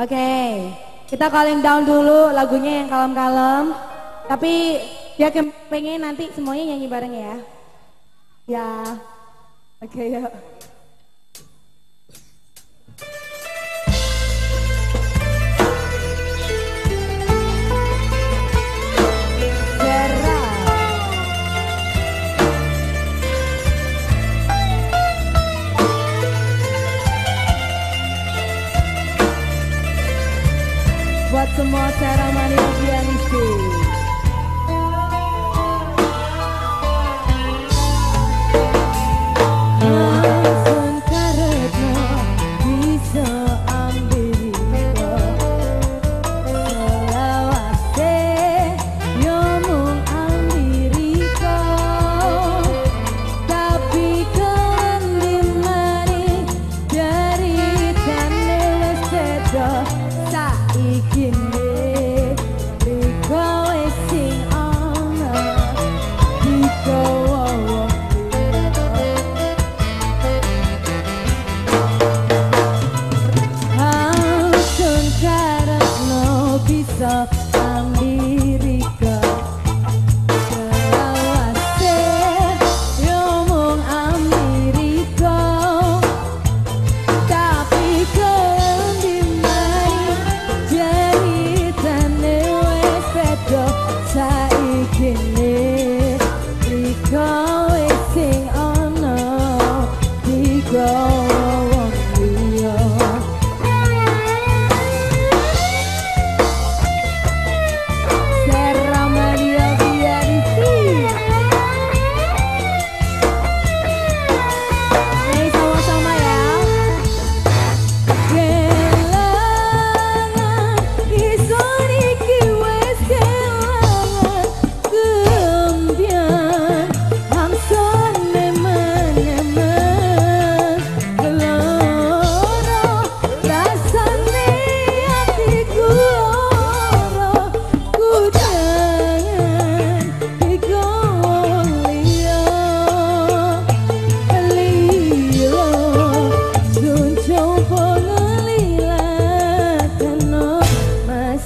Oke, kita calling down dulu lagunya yang kalem-kalem. Tapi dia pengen nanti semuanya nyanyi bareng ya. Ya, oke ya. buat What's more, Sarah Maria Pianisti? ikin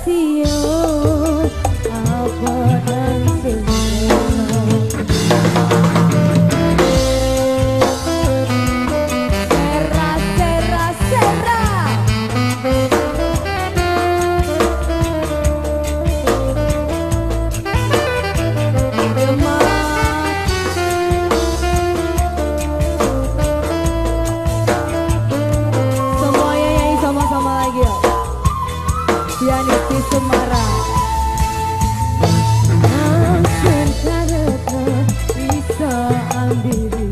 see you. Semarang. Langsung karena bisa ambil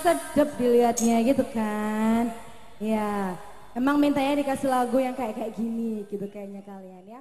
sedep dilihatnya gitu kan. Ya, emang mintanya dikasih lagu yang kayak kayak gini gitu kayaknya kalian ya.